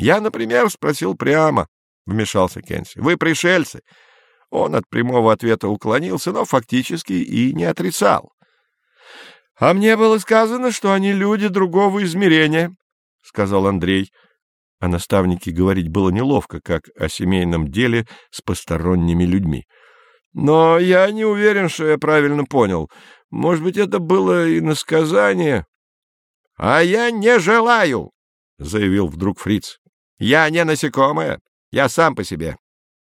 Я, например, спросил прямо, — вмешался Кенси. — Вы пришельцы? Он от прямого ответа уклонился, но фактически и не отрицал. — А мне было сказано, что они люди другого измерения, — сказал Андрей. О наставнике говорить было неловко, как о семейном деле с посторонними людьми. Но я не уверен, что я правильно понял. Может быть, это было и насказание. — А я не желаю, — заявил вдруг фриц. — Я не насекомое, я сам по себе.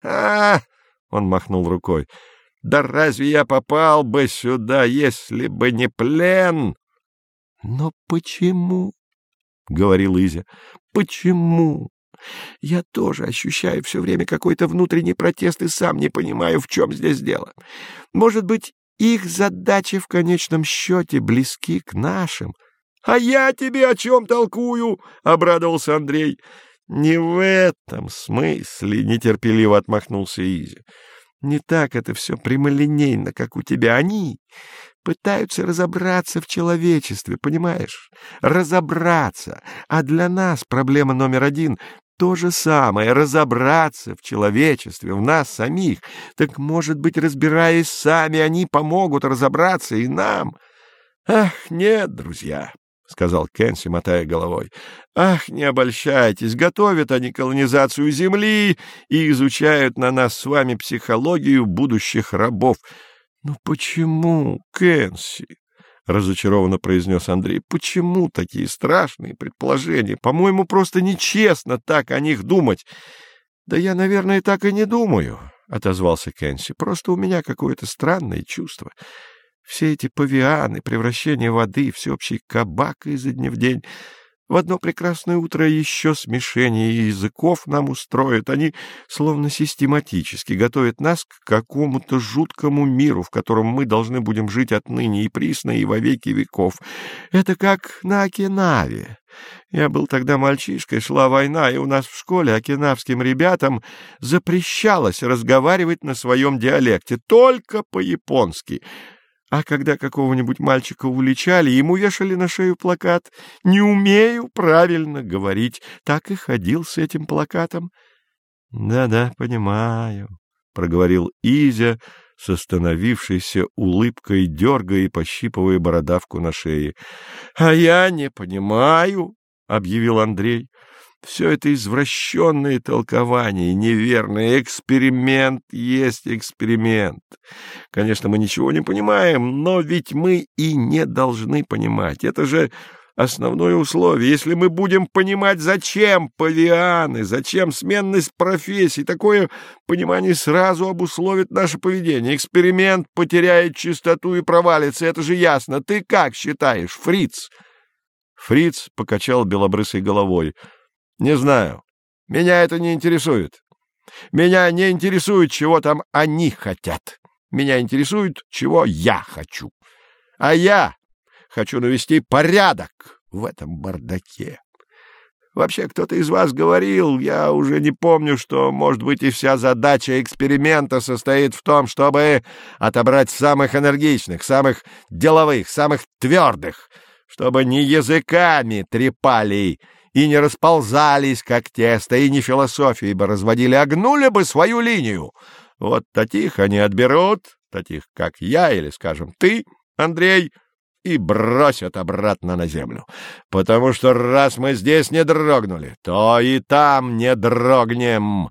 А, — он махнул рукой, — да разве я попал бы сюда, если бы не плен? — Но почему? — говорил Изя. — Почему? Я тоже ощущаю все время какой-то внутренний протест и сам не понимаю, в чем здесь дело. Может быть, их задачи в конечном счете близки к нашим. — А я тебе о чем толкую? — обрадовался Андрей. — Не в этом смысле, — нетерпеливо отмахнулся Изя. — Не так это все прямолинейно, как у тебя. Они пытаются разобраться в человечестве, понимаешь? Разобраться. А для нас проблема номер один то же самое — разобраться в человечестве, в нас самих. Так, может быть, разбираясь сами, они помогут разобраться и нам. Ах, нет, друзья, — сказал Кенси, мотая головой. — Ах, не обольщайтесь, готовят они колонизацию Земли и изучают на нас с вами психологию будущих рабов. — Ну почему, Кенси? — разочарованно произнес Андрей. — Почему такие страшные предположения? По-моему, просто нечестно так о них думать. — Да я, наверное, так и не думаю, — отозвался Кенси. — Просто у меня какое-то странное чувство. Все эти павианы, превращение воды, всеобщий кабак изо дня в день... В одно прекрасное утро еще смешение языков нам устроят. Они словно систематически готовят нас к какому-то жуткому миру, в котором мы должны будем жить отныне и присно, и во веки веков. Это как на Окинаве. Я был тогда мальчишкой, шла война, и у нас в школе окинавским ребятам запрещалось разговаривать на своем диалекте, только по-японски — а когда какого-нибудь мальчика уличали, ему вешали на шею плакат «Не умею правильно говорить». Так и ходил с этим плакатом. «Да-да, понимаю», — проговорил Изя с остановившейся улыбкой, дергая и пощипывая бородавку на шее. «А я не понимаю», — объявил Андрей. Все это извращенные толкования, неверный эксперимент есть эксперимент. Конечно, мы ничего не понимаем, но ведь мы и не должны понимать. Это же основное условие. Если мы будем понимать, зачем павианы, зачем сменность профессий, такое понимание сразу обусловит наше поведение. Эксперимент потеряет чистоту и провалится, это же ясно. Ты как считаешь, фриц? Фриц покачал белобрысой головой — не знаю. Меня это не интересует. Меня не интересует, чего там они хотят. Меня интересует, чего я хочу. А я хочу навести порядок в этом бардаке. Вообще, кто-то из вас говорил, я уже не помню, что, может быть, и вся задача эксперимента состоит в том, чтобы отобрать самых энергичных, самых деловых, самых твердых, чтобы не языками трепали и не расползались, как тесто, и не философией бы разводили, а гнули бы свою линию. Вот таких они отберут, таких, как я или, скажем, ты, Андрей, и бросят обратно на землю. Потому что раз мы здесь не дрогнули, то и там не дрогнем.